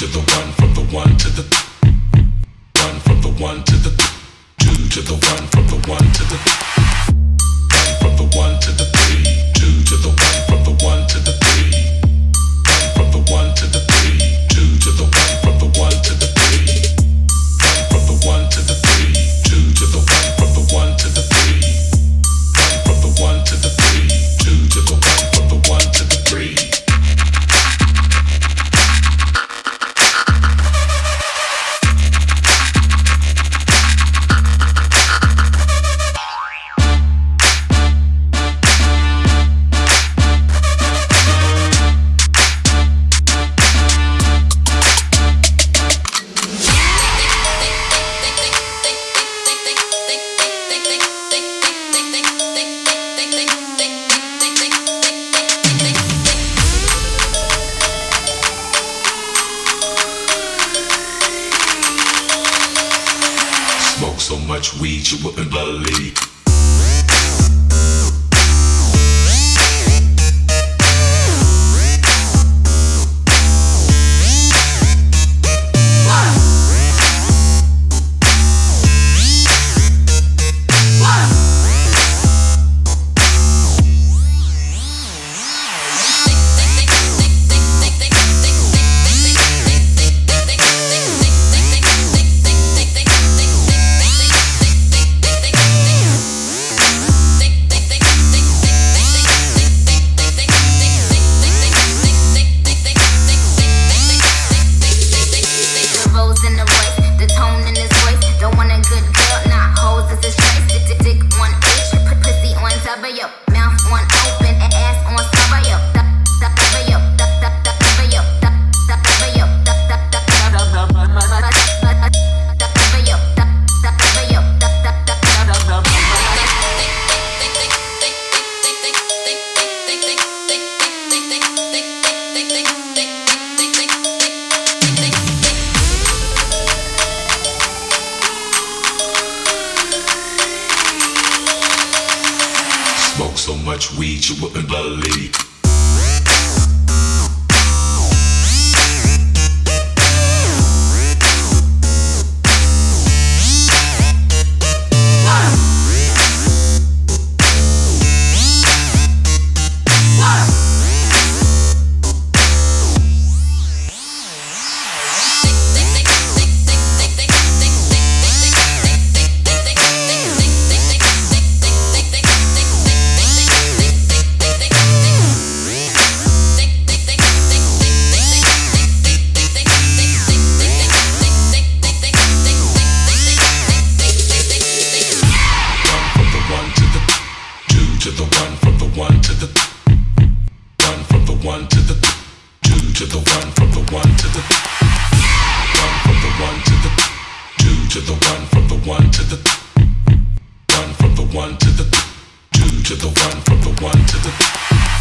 to the one, from the one to the one, from the one to the two to the one, from the one to the Smoke so much weed you wouldn't believe. So much weed you wouldn't believe. To the one, from the one to the one, from the one to the two to the one, from the one to the one, from the one to the two to the one, from the one to the one, from the one to the two to the one, from the one to the